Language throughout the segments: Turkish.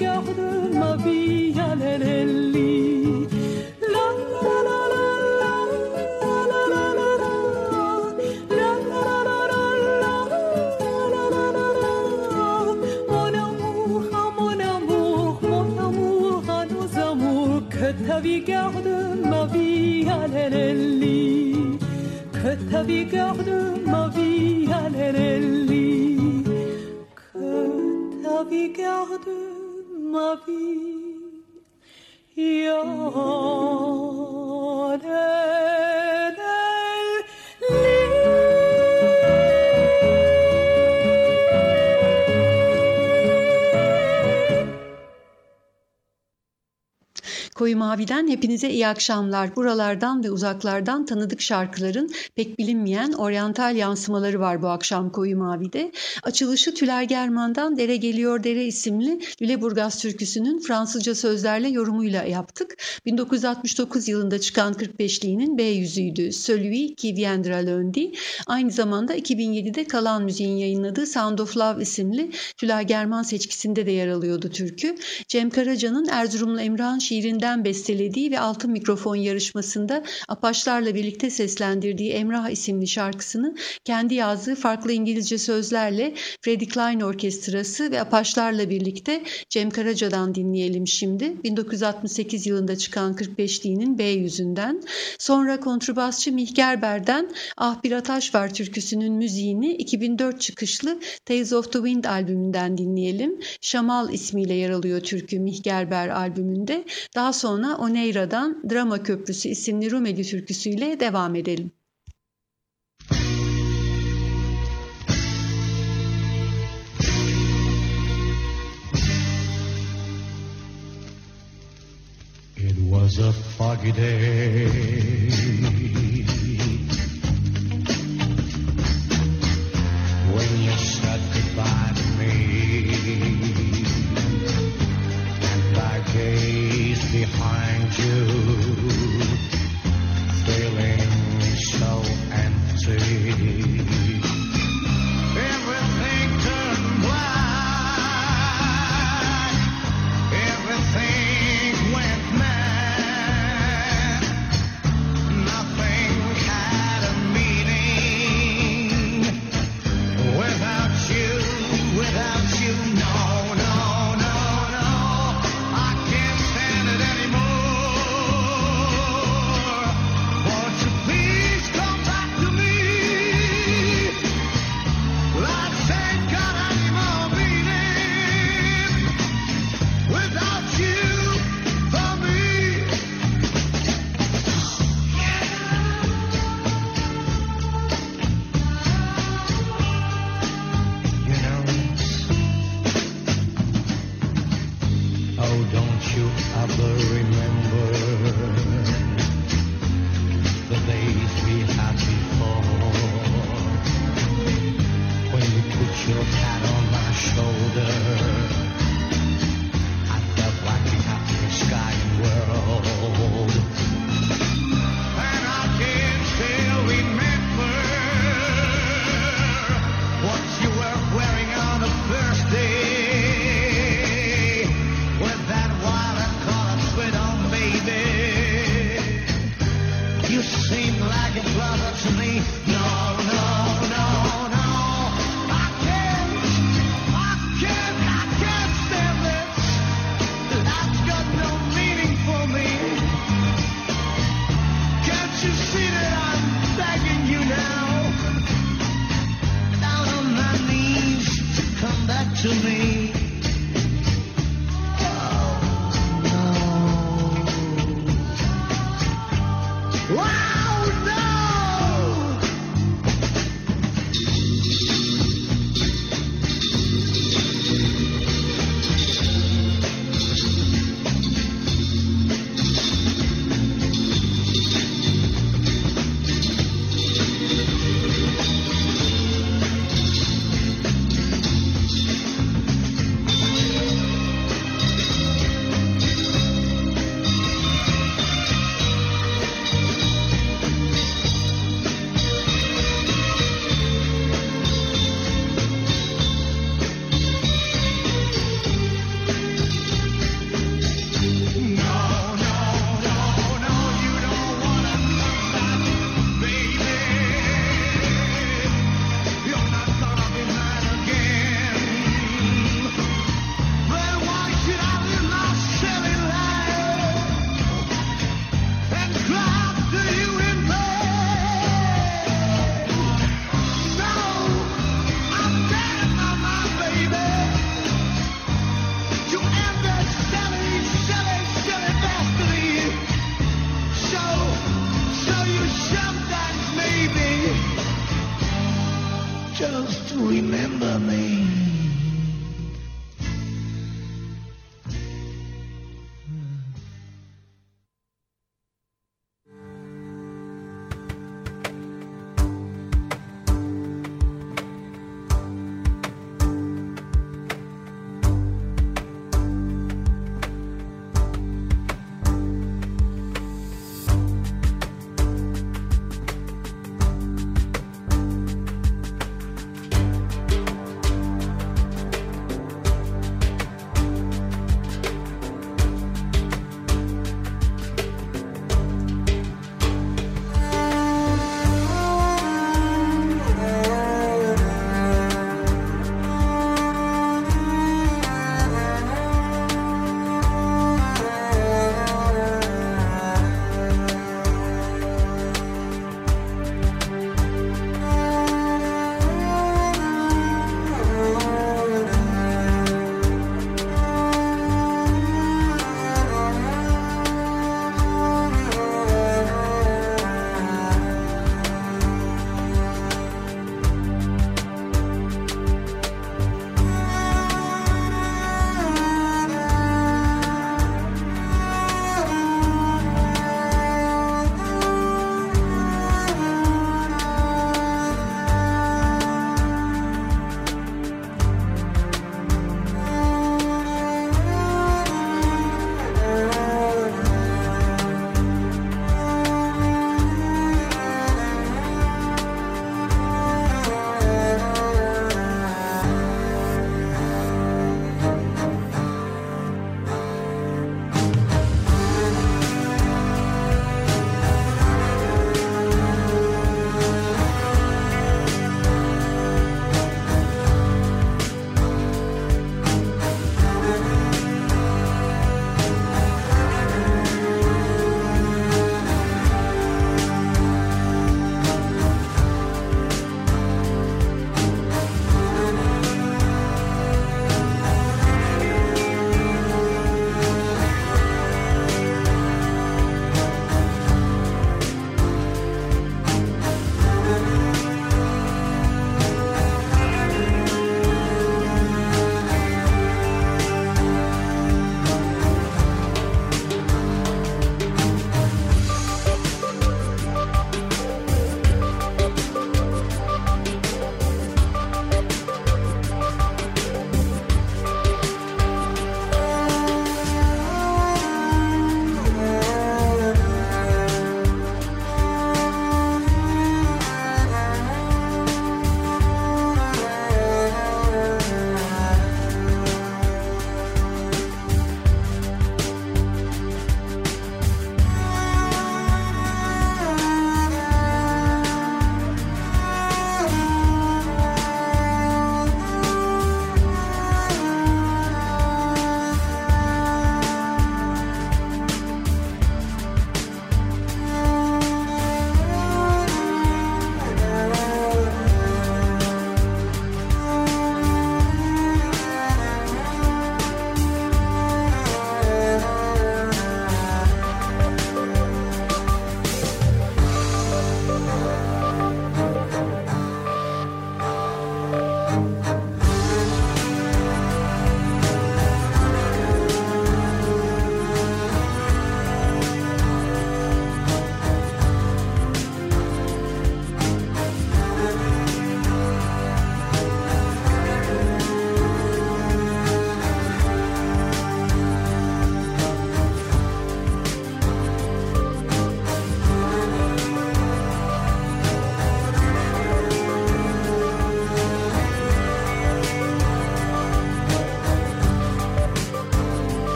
regarde ma vie à ta vie garde ma vie à que ta vie garde 有。Koyu Mavi'den hepinize iyi akşamlar. Buralardan ve uzaklardan tanıdık şarkıların pek bilinmeyen oryantal yansımaları var bu akşam Koyu Mavi'de. Açılışı Tüler German'dan Dere Geliyor Dere isimli Lüleburgaz türküsünün Fransızca sözlerle yorumuyla yaptık. 1969 yılında çıkan 45'liğinin B yüzüydü. Celui qui viendra lundi. Aynı zamanda 2007'de Kalan Müziğin yayınladığı Sound of Love isimli Tüler German seçkisinde de yer alıyordu türkü. Cem Karaca'nın Erzurumlu Emrah'ın şiirinden bestelediği ve Altın Mikrofon yarışmasında Apaçlarla birlikte seslendirdiği Emrah isimli şarkısını kendi yazdığı farklı İngilizce sözlerle Freddie Klein Orkestrası ve Apaçlarla birlikte Cem Karaca'dan dinleyelim şimdi. 1968 yılında çıkan 45'liğinin B yüzünden. Sonra kontrbasçı Mihgerber'den Ah Bir Ataş Var türküsünün müziğini 2004 çıkışlı Tales of the Wind albümünden dinleyelim. Şamal ismiyle yer alıyor türkü Mihgerber albümünde. Daha sonra Oneira'dan Drama Köprüsü isimli Rumeli türküsüyle devam edelim. It was a foggy day behind you,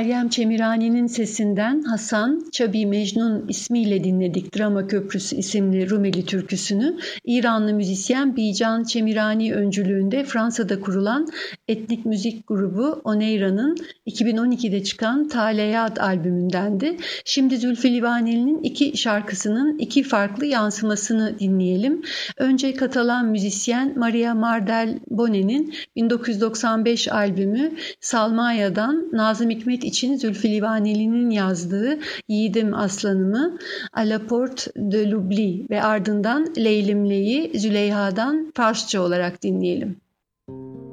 Meryem Çemirani'nin sesinden Hasan Çabi Mecnun ismiyle dinledik Drama Köprüsü isimli Rumeli türküsünü. İranlı müzisyen Bican Çemirani öncülüğünde Fransa'da kurulan etnik müzik grubu Oneyra'nın 2012'de çıkan Taleyat albümündendi. Şimdi Zülfü Livaneli'nin iki şarkısının iki farklı yansımasını dinleyelim. Önce Katalan müzisyen Maria Mardel Bonet'in 1995 albümü Salmaya'dan Nazım Hikmet için Zülfü Livaneli'nin yazdığı Yiğidim Aslanımı A la Porte de l'Oubli ve ardından Leylimle'yi Züleyha'dan Farsça olarak dinleyelim. Leylim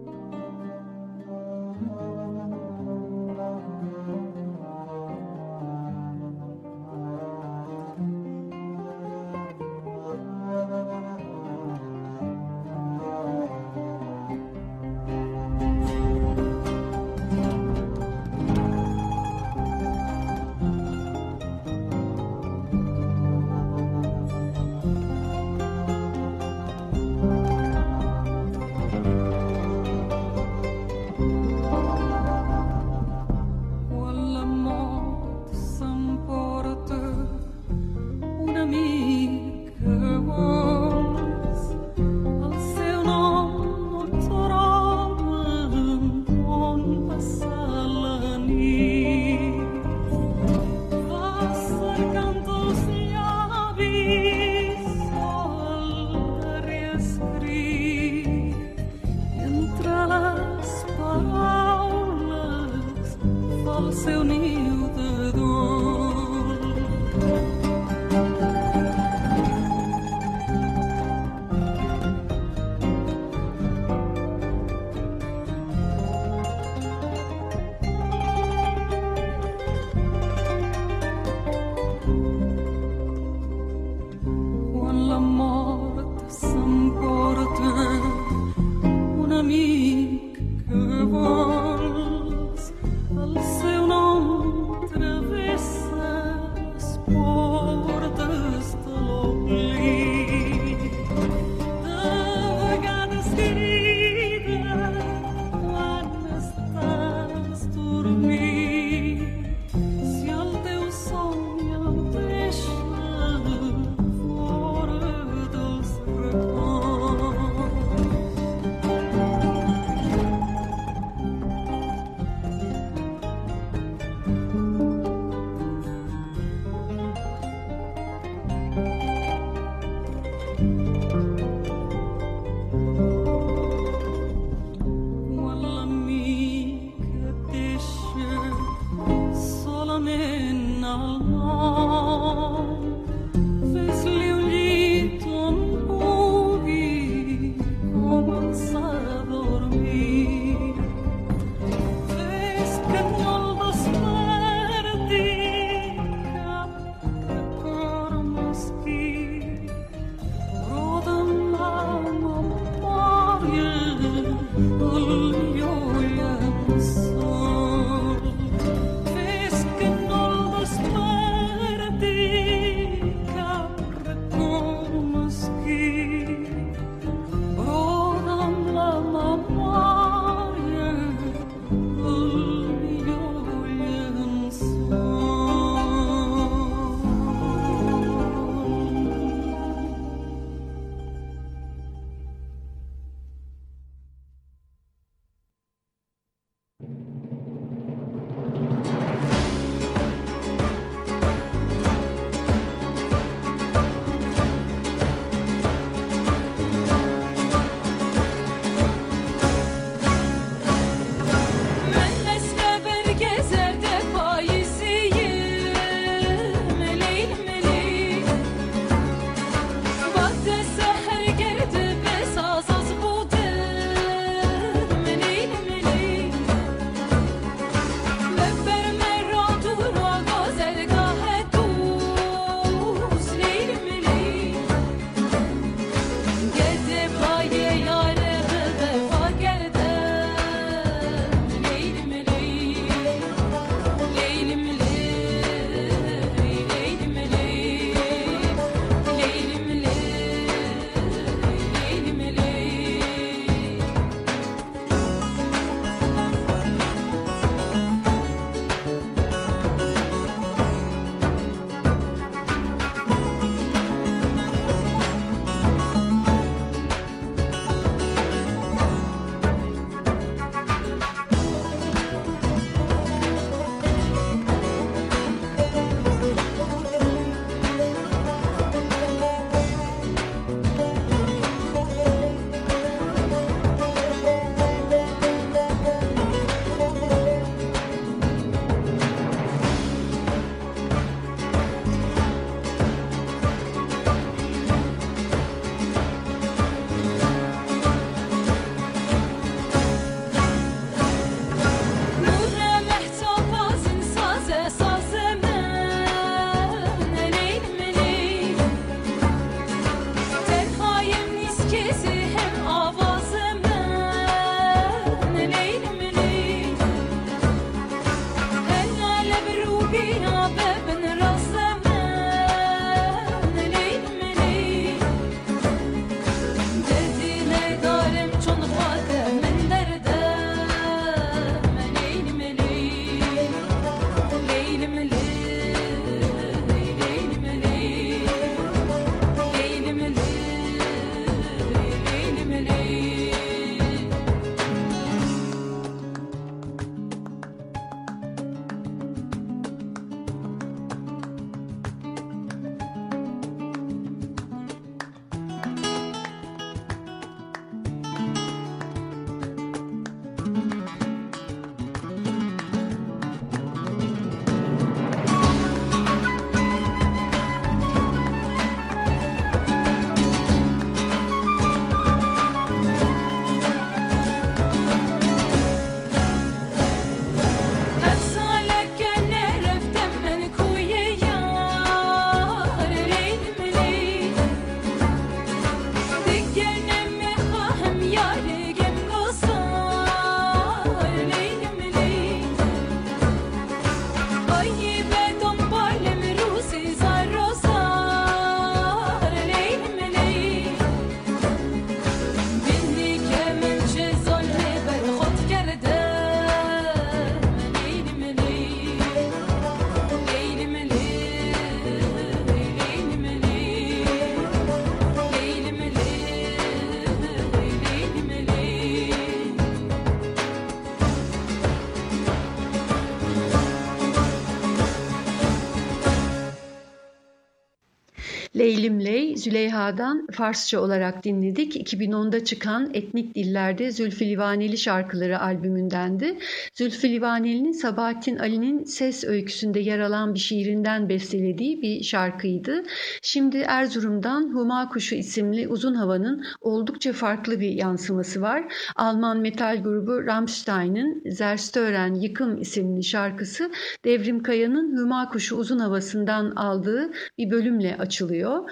Züleyha'dan Farsça olarak dinledik. 2010'da çıkan Etnik Dillerde Zülfü Livaneli şarkıları albümündendi. Zülfü Livaneli'nin Sabahattin Ali'nin ses öyküsünde yer alan bir şiirinden bestelediği bir şarkıydı. Şimdi Erzurum'dan Huma Kuşu isimli uzun havanın oldukça farklı bir yansıması var. Alman metal grubu Rammstein'ın Zerstören Yıkım isimli şarkısı Devrim Kaya'nın Huma Kuşu uzun havasından aldığı bir bölümle açılıyor söylüyor.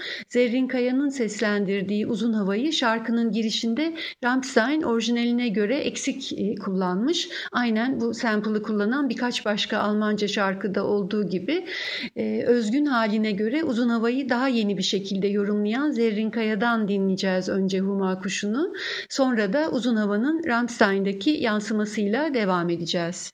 Zerrin Kaya'nın seslendirdiği uzun havayı şarkının girişinde Rammstein orijinaline göre eksik e, kullanmış. Aynen bu sample'ı kullanan birkaç başka Almanca şarkıda olduğu gibi e, özgün haline göre uzun havayı daha yeni bir şekilde yorumlayan Zerrin Kaya'dan dinleyeceğiz önce Huma Kuşu'nu. Sonra da uzun havanın Rammstein'daki yansımasıyla devam edeceğiz.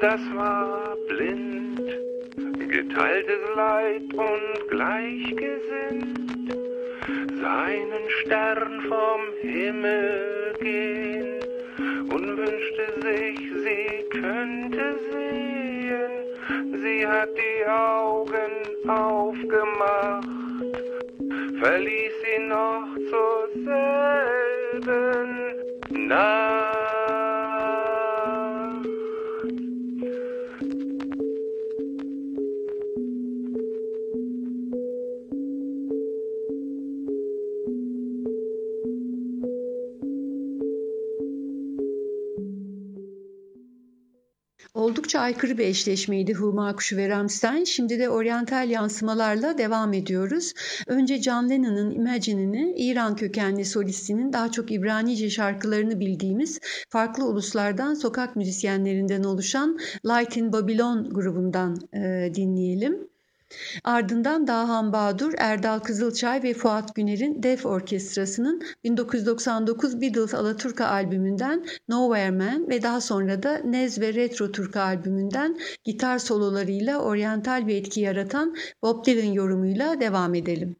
Das war blind, geteiltes Leid Oldukça aykırı bir eşleşmeydi Huma Kuşu ve Rammstein. Şimdi de oryantal yansımalarla devam ediyoruz. Önce John Lennon'ın Imagine'ini İran kökenli solistinin daha çok İbranice şarkılarını bildiğimiz farklı uluslardan sokak müzisyenlerinden oluşan Light in Babylon grubundan e, dinleyelim. Ardından Dahan Bahadur, Erdal Kızılçay ve Fuat Güner'in Def Orkestrası'nın 1999 Beatles Alaturka albümünden Nowhere Man ve daha sonra da Nez ve Retro Turka albümünden gitar sololarıyla oryantal bir etki yaratan Bob Dylan yorumuyla devam edelim.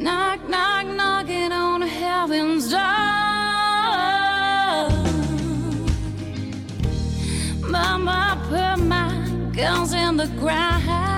Knock, knock, knocking on heaven's door. Mama put my guns in the ground.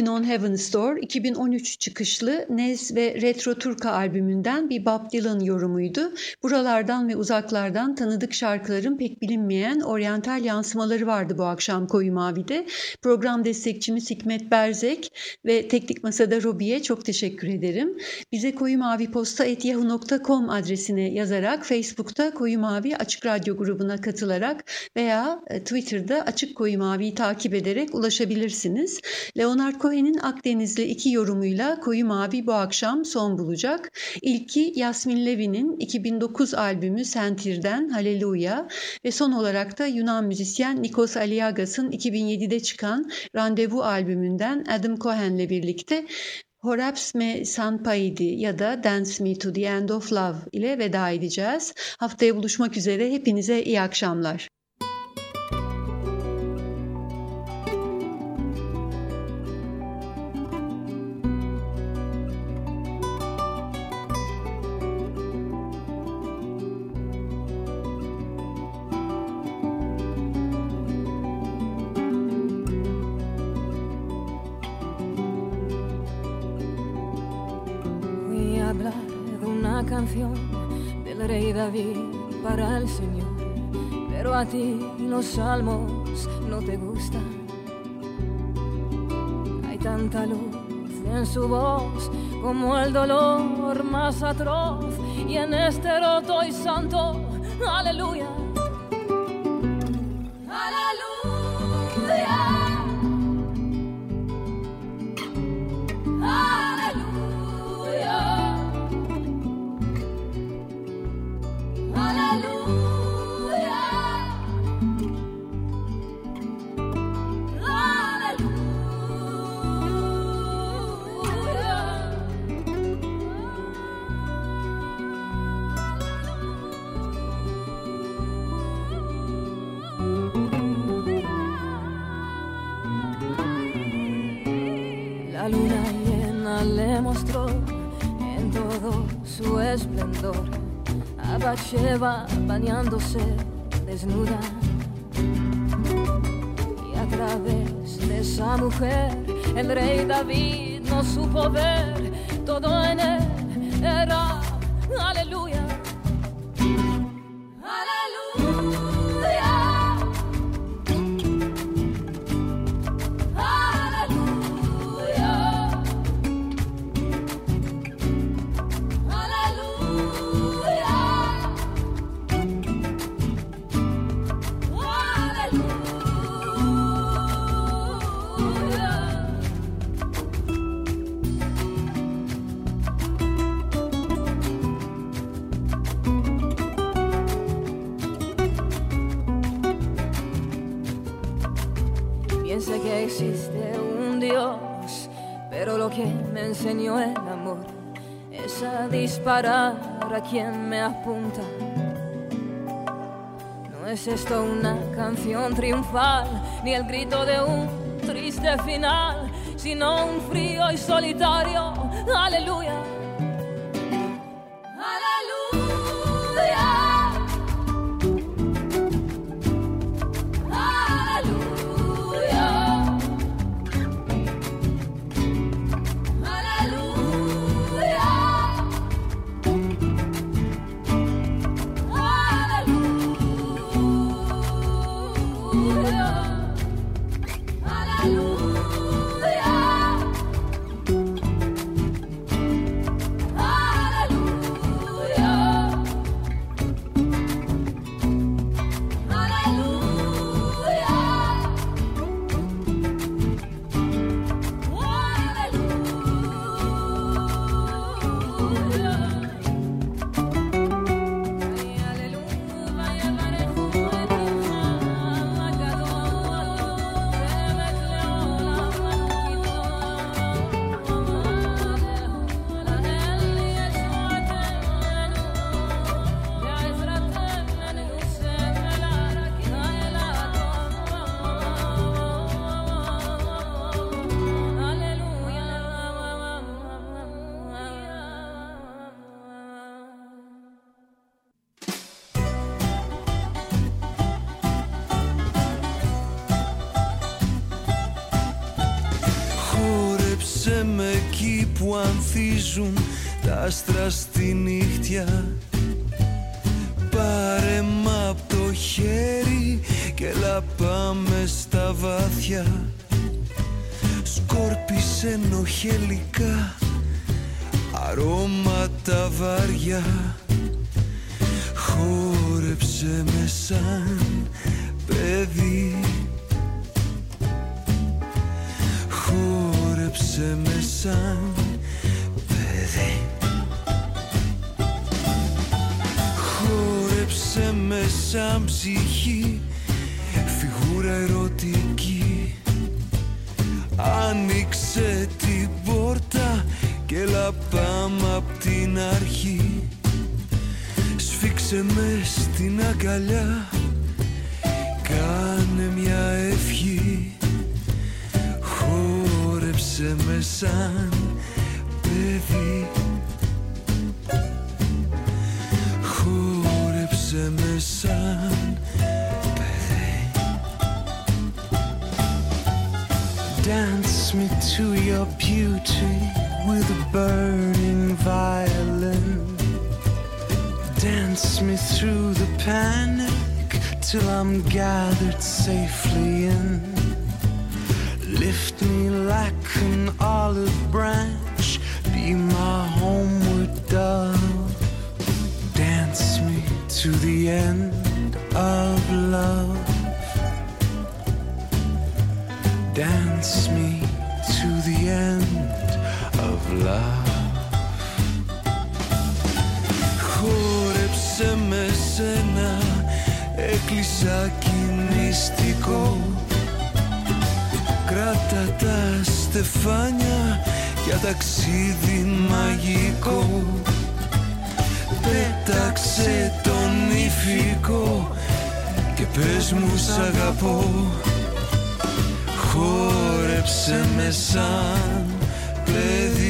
Knockin' on Heaven's Door 2013 çıkışlı Nez ve Retro Turka albümünden bir Bob Dylan yorumuydu. Buralardan ve uzaklardan tanıdık şarkıların pek bilinmeyen oryantal yansımaları vardı bu akşam Koyu Mavi'de. Program destekçimiz Hikmet Berzek ve Teknik Masa'da Robi'ye çok teşekkür ederim. Bize koyumaviposta.yahoo.com adresine yazarak Facebook'ta Koyu Mavi Açık Radyo grubuna katılarak veya e, Twitter'da Açık Koyu Mavi'yi takip ederek ulaşabilirsiniz. Leonard Cohen'in Akdenizli iki yorumuyla Koyu Mavi bu akşam son bulacak. İlki Yasmin Levi'nin 2009 albümü Sentir'den Haleluya ve son olarak da Yunan müzisyen Nikos Aliagas'ın 2007'de çıkan Randevu albümünden Adam Cohen'le birlikte Horaps me Sanpaidi ya da Dance Me to the End of Love ile veda edeceğiz. Haftaya buluşmak üzere hepinize iyi akşamlar. Señor, pero a ti los salmos no te gustan. Hay tanta luz en su voz como el dolor más atroz y en este roto y santo, aleluya. A Bathsheba bañándose desnuda. Y a través de esa mujer el rey David no supo ver todo en él quien me apunta. No es esto una canción triunfal, ni el grito de un triste final, sino un frío y solitario aleluya. Χτίζουν τα άστρα στη νύχτια. Πάρε μ' απ' το χέρι και έλα πάμε στα βάθια Σκόρπισε νοχελικά αρώματα βάρια Χόρεψε με σαν παιδί. Χόρεψε με σαν σαν ψυχή Φιγούρα ερωτική. Άνοιξε την πόρτα και έλα πάμε απ' την αρχή. Σφίξε με στην αγκαλιά Κάνε μια ευχή. Χόρεψε με σαν panic till I'm gathered safely in. Lift me like an olive branch, be my homeward dove. Dance me to the end of love. Dance me to the end of love. Κινηστικό Κράτα τα στεφάνια για ταξίδι μαγικό. Πέταξε τον ηφικό και πες μου σ' αγαπώ. Χόρεψε με σαν παιδί